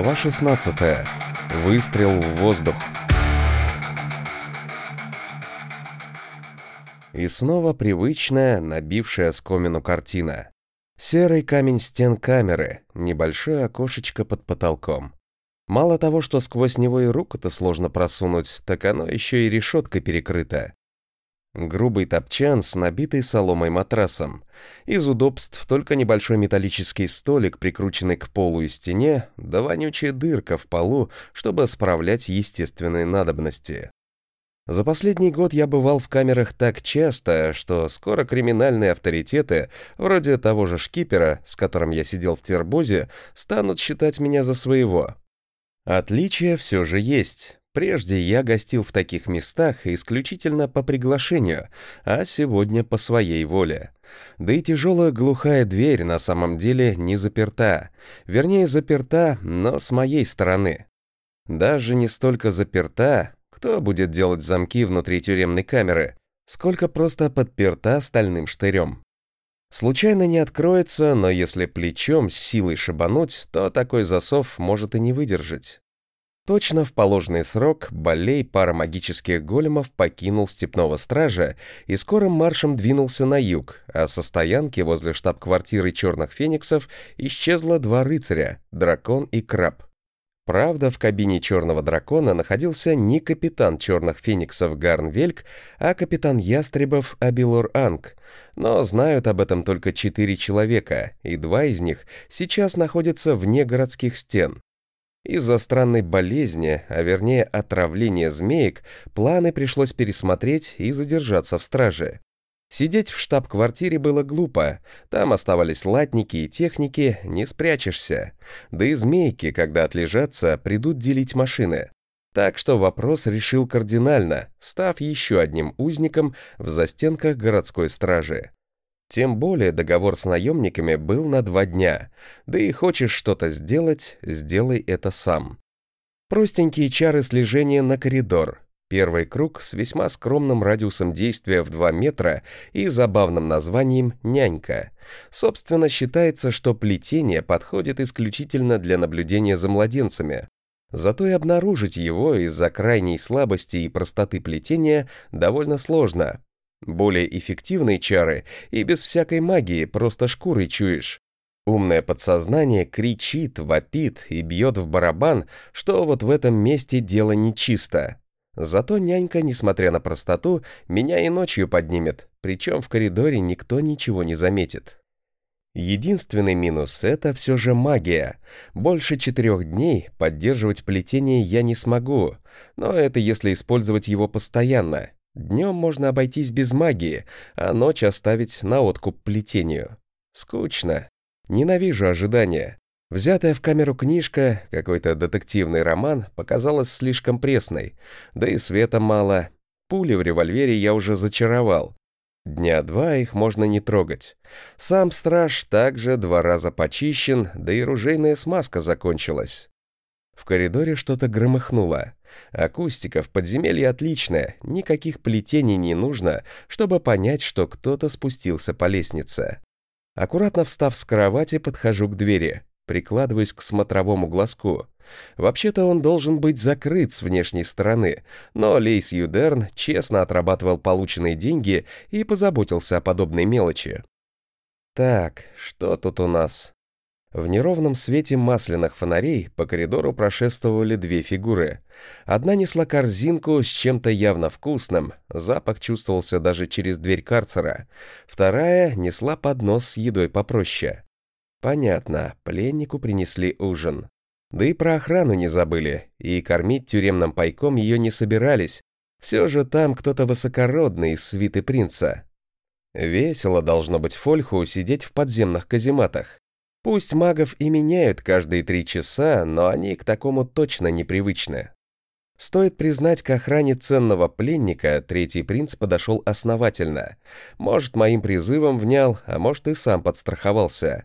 Глава 16. Выстрел в воздух. И снова привычная, набившая скомину картина. Серый камень стен камеры, небольшое окошечко под потолком. Мало того, что сквозь него и руку-то сложно просунуть, так оно еще и решеткой перекрыто. Грубый топчан с набитой соломой матрасом. Из удобств только небольшой металлический столик, прикрученный к полу и стене, да вонючая дырка в полу, чтобы справлять естественные надобности. За последний год я бывал в камерах так часто, что скоро криминальные авторитеты, вроде того же шкипера, с которым я сидел в тербозе, станут считать меня за своего. Отличия все же есть. Прежде я гостил в таких местах исключительно по приглашению, а сегодня по своей воле. Да и тяжелая глухая дверь на самом деле не заперта. Вернее, заперта, но с моей стороны. Даже не столько заперта, кто будет делать замки внутри тюремной камеры, сколько просто подперта стальным штырем. Случайно не откроется, но если плечом с силой шибануть, то такой засов может и не выдержать. Точно в положенный срок Балей пара магических големов покинул степного стража и скорым маршем двинулся на юг, а со стоянки возле штаб-квартиры черных фениксов исчезло два рыцаря — дракон и краб. Правда, в кабине черного дракона находился не капитан черных фениксов Гарнвельк, а капитан ястребов Абилор Анг, но знают об этом только четыре человека, и два из них сейчас находятся вне городских стен. Из-за странной болезни, а вернее отравления змеек, планы пришлось пересмотреть и задержаться в страже. Сидеть в штаб-квартире было глупо, там оставались латники и техники, не спрячешься. Да и змейки, когда отлежатся, придут делить машины. Так что вопрос решил кардинально, став еще одним узником в застенках городской стражи. Тем более договор с наемниками был на два дня, да и хочешь что-то сделать, сделай это сам. Простенькие чары слежения на коридор. Первый круг с весьма скромным радиусом действия в 2 метра и забавным названием «нянька». Собственно, считается, что плетение подходит исключительно для наблюдения за младенцами. Зато и обнаружить его из-за крайней слабости и простоты плетения довольно сложно, более эффективные чары и без всякой магии просто шкурой чуешь. Умное подсознание кричит, вопит и бьет в барабан, что вот в этом месте дело нечисто. Зато нянька, несмотря на простоту, меня и ночью поднимет, причем в коридоре никто ничего не заметит. Единственный минус — это все же магия. Больше четырех дней поддерживать плетение я не смогу, но это если использовать его постоянно, Днем можно обойтись без магии, а ночь оставить на откуп плетению. Скучно. Ненавижу ожидания. Взятая в камеру книжка, какой-то детективный роман, показалась слишком пресной, да и света мало. Пули в револьвере я уже зачаровал. Дня два их можно не трогать. Сам страж также два раза почищен, да и ружейная смазка закончилась. В коридоре что-то громыхнуло. Акустика в подземелье отличная, никаких плетений не нужно, чтобы понять, что кто-то спустился по лестнице. Аккуратно встав с кровати, подхожу к двери, прикладываюсь к смотровому глазку. Вообще-то он должен быть закрыт с внешней стороны, но Лейс Юдерн честно отрабатывал полученные деньги и позаботился о подобной мелочи. Так, что тут у нас? В неровном свете масляных фонарей по коридору прошествовали две фигуры. Одна несла корзинку с чем-то явно вкусным, запах чувствовался даже через дверь карцера. Вторая несла поднос с едой попроще. Понятно, пленнику принесли ужин. Да и про охрану не забыли, и кормить тюремным пайком ее не собирались. Все же там кто-то высокородный из свиты принца. Весело должно быть Фольху сидеть в подземных казематах. Пусть магов и меняют каждые три часа, но они к такому точно непривычны. Стоит признать, к охране ценного пленника третий принц подошел основательно. Может, моим призывом внял, а может и сам подстраховался.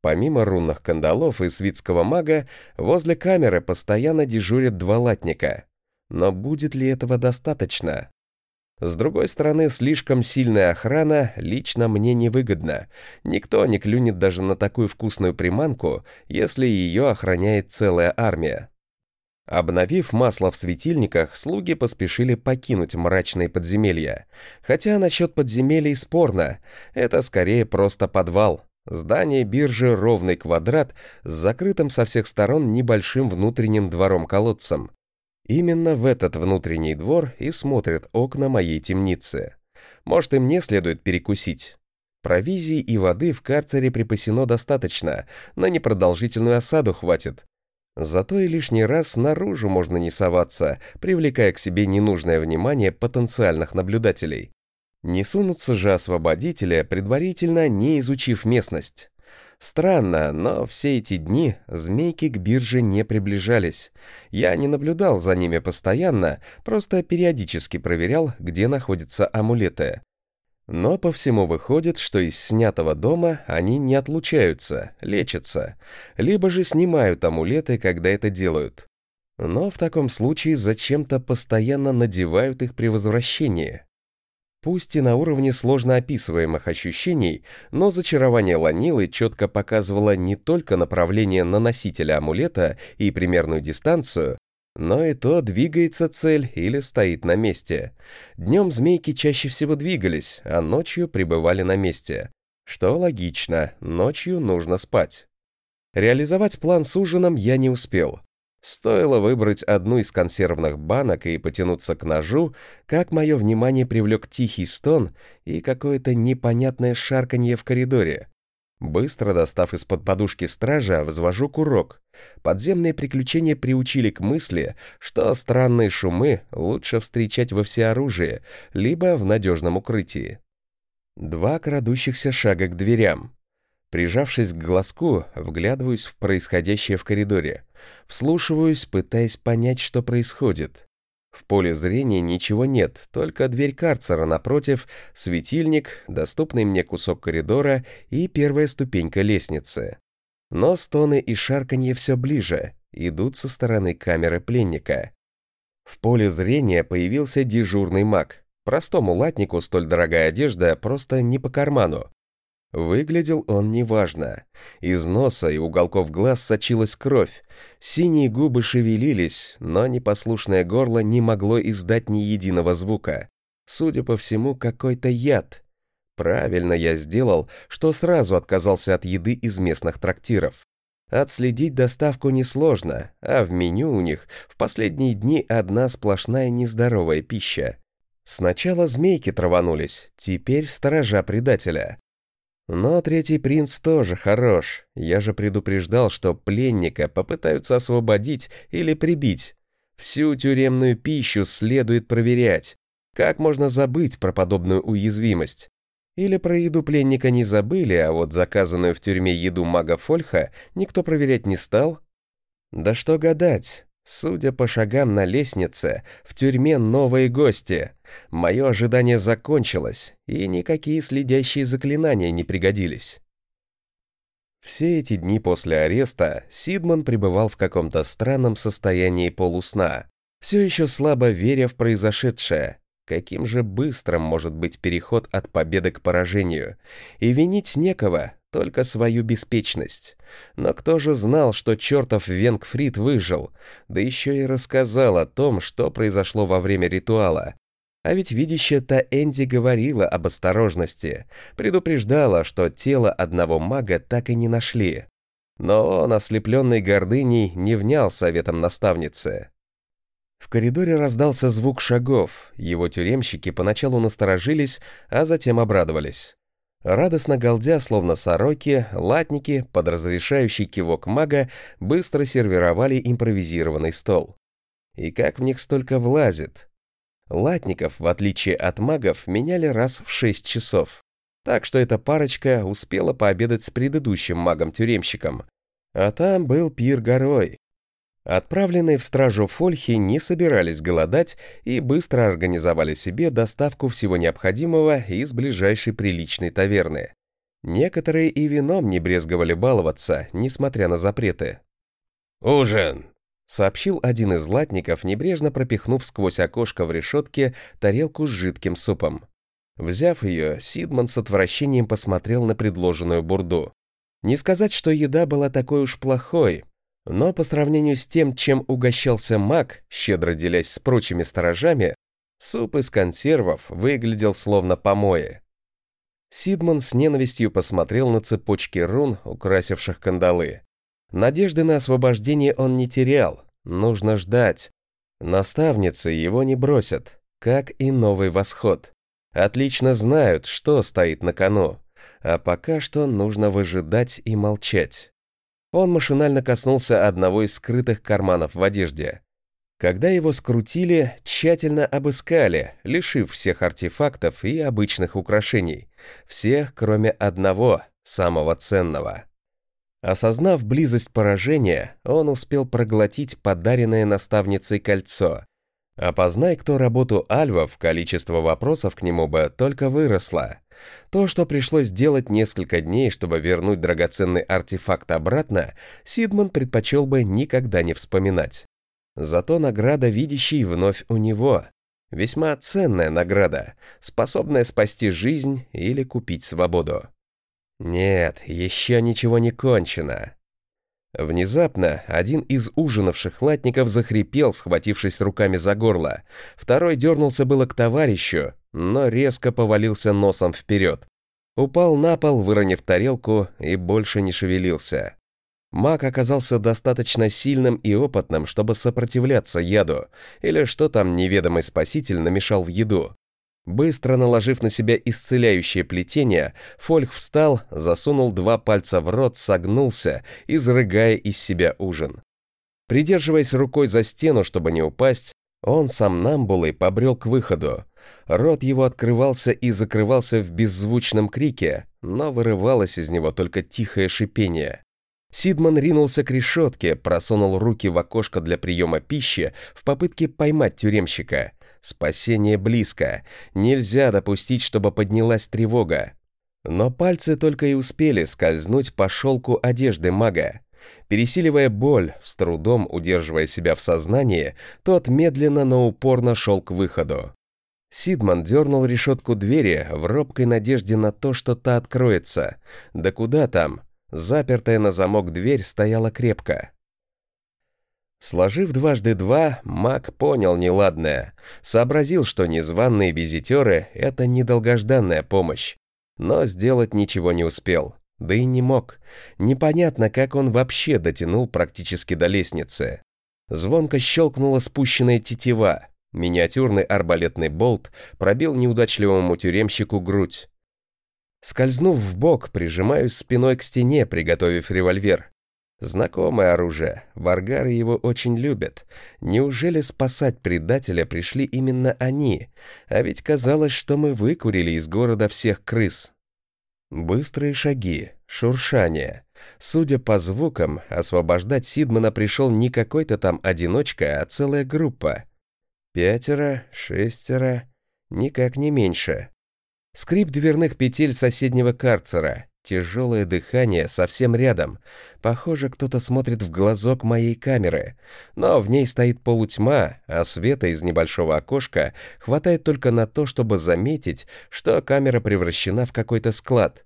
Помимо рунных кандалов и свитского мага, возле камеры постоянно дежурят два латника. Но будет ли этого достаточно? С другой стороны, слишком сильная охрана лично мне невыгодна. Никто не клюнет даже на такую вкусную приманку, если ее охраняет целая армия. Обновив масло в светильниках, слуги поспешили покинуть мрачные подземелья. Хотя насчет подземелий спорно, это скорее просто подвал. Здание биржи ровный квадрат с закрытым со всех сторон небольшим внутренним двором-колодцем. Именно в этот внутренний двор и смотрят окна моей темницы. Может, и мне следует перекусить. Провизии и воды в карцере припасено достаточно, на непродолжительную осаду хватит. Зато и лишний раз наружу можно не соваться, привлекая к себе ненужное внимание потенциальных наблюдателей. Не сунутся же освободители, предварительно не изучив местность. Странно, но все эти дни змейки к бирже не приближались. Я не наблюдал за ними постоянно, просто периодически проверял, где находятся амулеты. Но по всему выходит, что из снятого дома они не отлучаются, лечатся, либо же снимают амулеты, когда это делают. Но в таком случае зачем-то постоянно надевают их при возвращении. Пусть и на уровне сложно описываемых ощущений, но зачарование Ланилы четко показывало не только направление на носителя амулета и примерную дистанцию, но и то, двигается цель или стоит на месте. Днем змейки чаще всего двигались, а ночью пребывали на месте. Что логично, ночью нужно спать. Реализовать план с ужином я не успел. Стоило выбрать одну из консервных банок и потянуться к ножу, как мое внимание привлек тихий стон и какое-то непонятное шарканье в коридоре. Быстро достав из-под подушки стража, взвожу курок. Подземные приключения приучили к мысли, что странные шумы лучше встречать во всеоружии, либо в надежном укрытии. Два крадущихся шага к дверям. Прижавшись к глазку, вглядываюсь в происходящее в коридоре. Вслушиваюсь, пытаясь понять, что происходит. В поле зрения ничего нет, только дверь карцера напротив, светильник, доступный мне кусок коридора и первая ступенька лестницы. Но стоны и шарканье все ближе, идут со стороны камеры пленника. В поле зрения появился дежурный маг. Простому латнику столь дорогая одежда просто не по карману. Выглядел он неважно. Из носа и уголков глаз сочилась кровь. Синие губы шевелились, но непослушное горло не могло издать ни единого звука. Судя по всему, какой-то яд. Правильно я сделал, что сразу отказался от еды из местных трактиров. Отследить доставку несложно, а в меню у них в последние дни одна сплошная нездоровая пища. Сначала змейки траванулись, теперь сторожа предателя. Но третий принц тоже хорош. Я же предупреждал, что пленника попытаются освободить или прибить. Всю тюремную пищу следует проверять. Как можно забыть про подобную уязвимость? Или про еду пленника не забыли, а вот заказанную в тюрьме еду мага Фольха никто проверять не стал? Да что гадать, Судя по шагам на лестнице, в тюрьме новые гости. Мое ожидание закончилось, и никакие следящие заклинания не пригодились. Все эти дни после ареста Сидман пребывал в каком-то странном состоянии полусна, все еще слабо веря в произошедшее. Каким же быстрым может быть переход от победы к поражению? И винить некого, только свою беспечность. Но кто же знал, что чертов Венгфрид выжил, да еще и рассказал о том, что произошло во время ритуала. А ведь видящая-то Энди говорила об осторожности, предупреждала, что тело одного мага так и не нашли. Но он, ослепленный гордыней, не внял советом наставницы. В коридоре раздался звук шагов, его тюремщики поначалу насторожились, а затем обрадовались. Радостно галдя, словно сороки, латники, под разрешающий кивок мага, быстро сервировали импровизированный стол. И как в них столько влазит? Латников, в отличие от магов, меняли раз в шесть часов. Так что эта парочка успела пообедать с предыдущим магом-тюремщиком. А там был пир горой, Отправленные в стражу фольхи не собирались голодать и быстро организовали себе доставку всего необходимого из ближайшей приличной таверны. Некоторые и вином не брезговали баловаться, несмотря на запреты. «Ужин!» сообщил один из латников, небрежно пропихнув сквозь окошко в решетке тарелку с жидким супом. Взяв ее, Сидман с отвращением посмотрел на предложенную бурду. Не сказать, что еда была такой уж плохой, но по сравнению с тем, чем угощался маг, щедро делясь с прочими сторожами, суп из консервов выглядел словно помои. Сидман с ненавистью посмотрел на цепочки рун, украсивших кандалы. Надежды на освобождение он не терял, нужно ждать. Наставницы его не бросят, как и новый восход. Отлично знают, что стоит на кону, а пока что нужно выжидать и молчать. Он машинально коснулся одного из скрытых карманов в одежде. Когда его скрутили, тщательно обыскали, лишив всех артефактов и обычных украшений. Всех, кроме одного, самого ценного. Осознав близость поражения, он успел проглотить подаренное наставницей кольцо. Опознай, кто работу альвов, количество вопросов к нему бы только выросло. То, что пришлось делать несколько дней, чтобы вернуть драгоценный артефакт обратно, Сидман предпочел бы никогда не вспоминать. Зато награда видящий вновь у него. Весьма ценная награда, способная спасти жизнь или купить свободу. Нет, еще ничего не кончено. Внезапно один из ужинавших латников захрипел, схватившись руками за горло. Второй дернулся было к товарищу, но резко повалился носом вперед. Упал на пол, выронив тарелку, и больше не шевелился. Маг оказался достаточно сильным и опытным, чтобы сопротивляться яду, или что там неведомый спаситель намешал в еду. Быстро наложив на себя исцеляющее плетение, Фольх встал, засунул два пальца в рот, согнулся, изрыгая из себя ужин. Придерживаясь рукой за стену, чтобы не упасть, он сам намбулой побрел к выходу. Рот его открывался и закрывался в беззвучном крике, но вырывалось из него только тихое шипение. Сидман ринулся к решетке, просунул руки в окошко для приема пищи в попытке поймать тюремщика — Спасение близко. Нельзя допустить, чтобы поднялась тревога. Но пальцы только и успели скользнуть по шелку одежды мага. Пересиливая боль, с трудом удерживая себя в сознании, тот медленно, но упорно шел к выходу. Сидман дернул решетку двери в робкой надежде на то, что та откроется. Да куда там? Запертая на замок дверь стояла крепко. Сложив дважды два, маг понял неладное, сообразил, что незваные визитеры — это недолгожданная помощь. Но сделать ничего не успел, да и не мог. Непонятно, как он вообще дотянул практически до лестницы. Звонко щелкнула спущенная тетива. Миниатюрный арбалетный болт пробил неудачливому тюремщику грудь. Скользнув в бок, прижимаюсь спиной к стене, приготовив револьвер. Знакомое оружие, варгары его очень любят. Неужели спасать предателя пришли именно они? А ведь казалось, что мы выкурили из города всех крыс. Быстрые шаги, шуршание. Судя по звукам, освобождать Сидмана пришел не какой-то там одиночка, а целая группа. Пятеро, шестеро, никак не меньше. Скрип дверных петель соседнего карцера — Тяжелое дыхание совсем рядом. Похоже, кто-то смотрит в глазок моей камеры. Но в ней стоит полутьма, а света из небольшого окошка хватает только на то, чтобы заметить, что камера превращена в какой-то склад.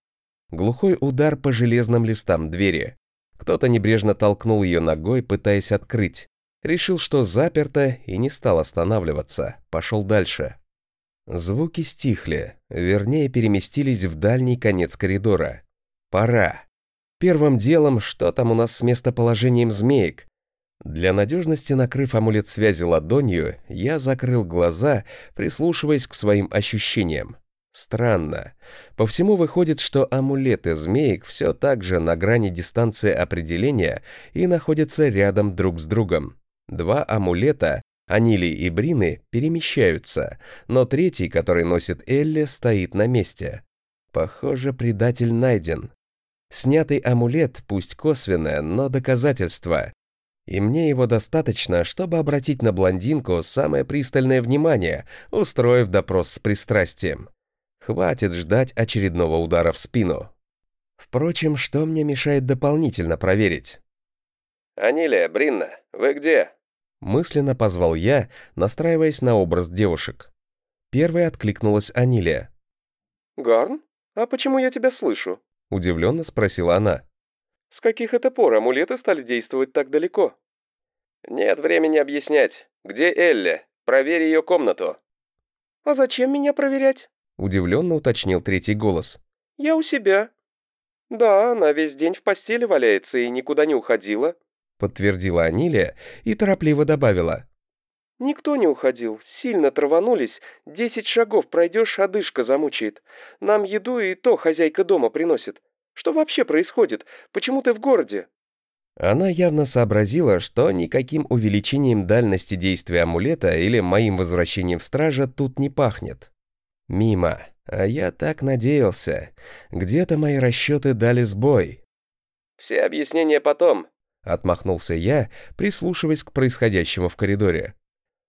Глухой удар по железным листам двери. Кто-то небрежно толкнул ее ногой, пытаясь открыть. Решил, что заперто, и не стал останавливаться. Пошел дальше. Звуки стихли, вернее переместились в дальний конец коридора. Пора. Первым делом, что там у нас с местоположением змеек? Для надежности, накрыв амулет связи ладонью, я закрыл глаза, прислушиваясь к своим ощущениям. Странно. По всему выходит, что амулеты змеек все так же на грани дистанции определения и находятся рядом друг с другом. Два амулета, Анили и Брины, перемещаются, но третий, который носит Элли, стоит на месте. Похоже, предатель найден. Снятый амулет, пусть косвенное, но доказательство. И мне его достаточно, чтобы обратить на блондинку самое пристальное внимание, устроив допрос с пристрастием. Хватит ждать очередного удара в спину. Впрочем, что мне мешает дополнительно проверить? «Анилия, Бринна, вы где?» Мысленно позвал я, настраиваясь на образ девушек. Первой откликнулась Анилия. «Гарн, а почему я тебя слышу?» Удивленно спросила она. «С каких это пор амулеты стали действовать так далеко?» «Нет времени объяснять. Где Элли? Проверь ее комнату». «А зачем меня проверять?» Удивленно уточнил третий голос. «Я у себя». «Да, она весь день в постели валяется и никуда не уходила», подтвердила Анилия и торопливо добавила. «Никто не уходил. Сильно траванулись. Десять шагов пройдешь, одышка замучает. Нам еду и то хозяйка дома приносит. Что вообще происходит? Почему ты в городе?» Она явно сообразила, что никаким увеличением дальности действия амулета или моим возвращением в стража тут не пахнет. Мимо. А я так надеялся. Где-то мои расчеты дали сбой. «Все объяснения потом», — отмахнулся я, прислушиваясь к происходящему в коридоре.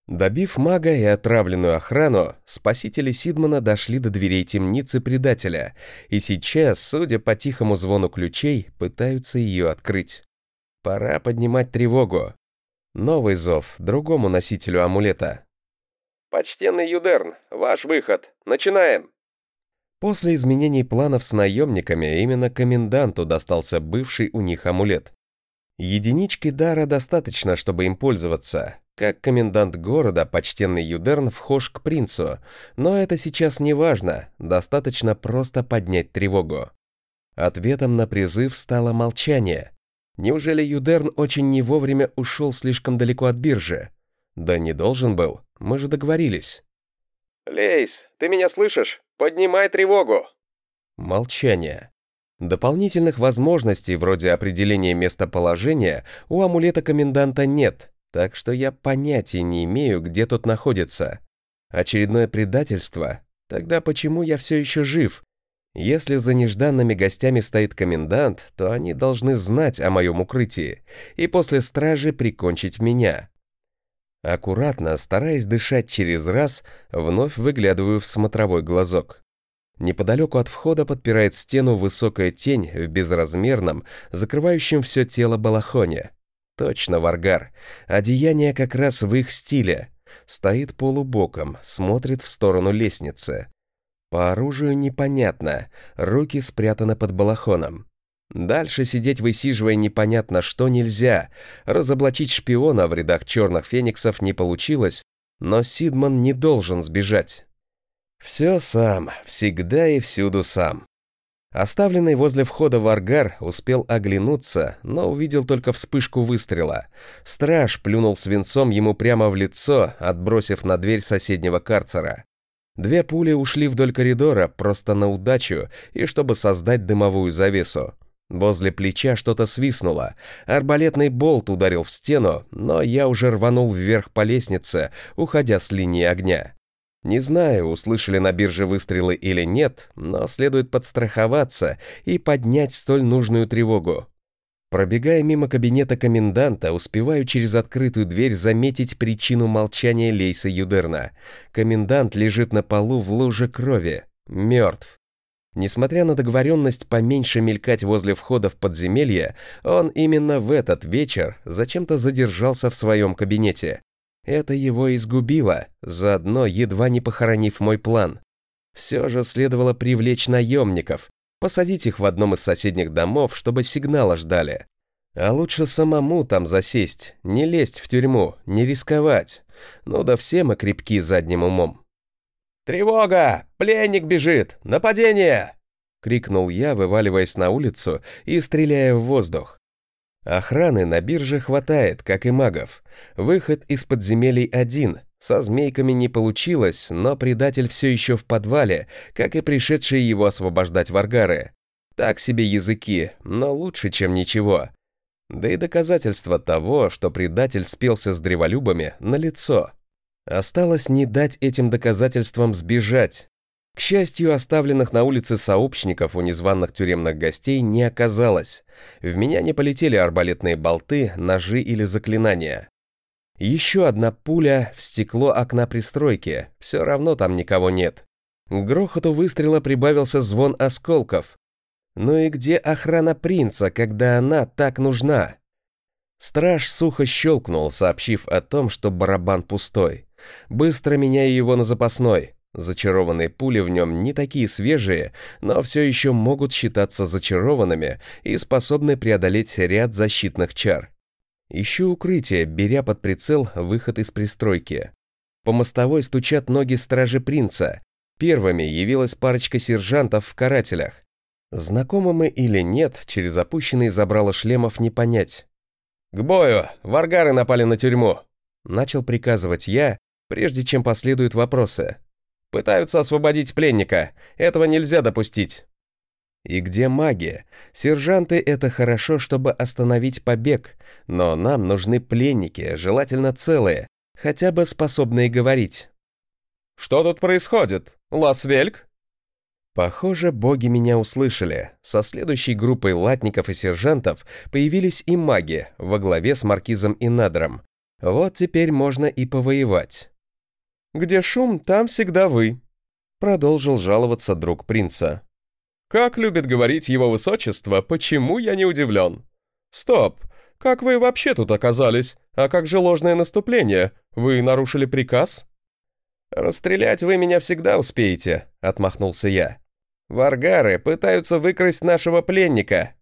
Добив мага и отравленную охрану, спасители Сидмана дошли до дверей темницы предателя, и сейчас, судя по тихому звону ключей, пытаются ее открыть. Пора поднимать тревогу. Новый зов другому носителю амулета. «Почтенный Юдерн, ваш выход. Начинаем!» После изменений планов с наемниками именно коменданту достался бывший у них амулет. Единички дара достаточно, чтобы им пользоваться. Как комендант города, почтенный Юдерн вхож к принцу, но это сейчас не важно, достаточно просто поднять тревогу. Ответом на призыв стало молчание. Неужели Юдерн очень не вовремя ушел слишком далеко от биржи? Да не должен был, мы же договорились. «Лейс, ты меня слышишь? Поднимай тревогу!» Молчание. Дополнительных возможностей вроде определения местоположения у амулета коменданта нет, так что я понятия не имею, где тот находится. Очередное предательство? Тогда почему я все еще жив? Если за нежданными гостями стоит комендант, то они должны знать о моем укрытии и после стражи прикончить меня. Аккуратно, стараясь дышать через раз, вновь выглядываю в смотровой глазок. Неподалеку от входа подпирает стену высокая тень в безразмерном, закрывающем все тело балахоне. Точно варгар. Одеяние как раз в их стиле. Стоит полубоком, смотрит в сторону лестницы. По оружию непонятно, руки спрятаны под балахоном. Дальше сидеть высиживая непонятно что нельзя. Разоблачить шпиона в рядах черных фениксов не получилось, но Сидман не должен сбежать. Все сам, всегда и всюду сам. Оставленный возле входа в аргар успел оглянуться, но увидел только вспышку выстрела. Страж плюнул свинцом ему прямо в лицо, отбросив на дверь соседнего карцера. Две пули ушли вдоль коридора просто на удачу и чтобы создать дымовую завесу. Возле плеча что-то свистнуло. Арбалетный болт ударил в стену, но я уже рванул вверх по лестнице, уходя с линии огня. Не знаю, услышали на бирже выстрелы или нет, но следует подстраховаться и поднять столь нужную тревогу. Пробегая мимо кабинета коменданта, успеваю через открытую дверь заметить причину молчания Лейса Юдерна. Комендант лежит на полу в луже крови. Мертв. Несмотря на договоренность поменьше мелькать возле входа в подземелье, он именно в этот вечер зачем-то задержался в своем кабинете. Это его изгубило, заодно едва не похоронив мой план. Все же следовало привлечь наемников, посадить их в одном из соседних домов, чтобы сигнала ждали. А лучше самому там засесть, не лезть в тюрьму, не рисковать. Ну да все мы крепки задним умом. «Тревога! Пленник бежит! Нападение!» — крикнул я, вываливаясь на улицу и стреляя в воздух. Охраны на бирже хватает, как и магов. Выход из подземелий один. Со змейками не получилось, но предатель все еще в подвале, как и пришедшие его освобождать варгары. Так себе языки, но лучше, чем ничего. Да и доказательство того, что предатель спелся с древолюбами, налицо. Осталось не дать этим доказательствам сбежать. К счастью, оставленных на улице сообщников у незваных тюремных гостей не оказалось. В меня не полетели арбалетные болты, ножи или заклинания. Еще одна пуля в стекло окна пристройки, все равно там никого нет. К грохоту выстрела прибавился звон осколков. Ну и где охрана принца, когда она так нужна? Страж сухо щелкнул, сообщив о том, что барабан пустой. Быстро меняя его на запасной. Зачарованные пули в нем не такие свежие, но все еще могут считаться зачарованными и способны преодолеть ряд защитных чар. Ищу укрытие, беря под прицел выход из пристройки. По мостовой стучат ноги стражи принца. Первыми явилась парочка сержантов в карателях. Знакомы мы или нет, через опущенные забрало шлемов не понять. «К бою! Варгары напали на тюрьму!» Начал приказывать я, прежде чем последуют вопросы. «Пытаются освободить пленника. Этого нельзя допустить». И где маги? Сержанты — это хорошо, чтобы остановить побег, но нам нужны пленники, желательно целые, хотя бы способные говорить. «Что тут происходит? Лас-Вельк?» Похоже, боги меня услышали. Со следующей группой латников и сержантов появились и маги во главе с маркизом Инадром. Вот теперь можно и повоевать. «Где шум, там всегда вы», — продолжил жаловаться друг принца. «Как любит говорить его высочество, почему я не удивлен?» «Стоп! Как вы вообще тут оказались? А как же ложное наступление? Вы нарушили приказ?» «Расстрелять вы меня всегда успеете», — отмахнулся я. Варгары пытаются выкрасть нашего пленника.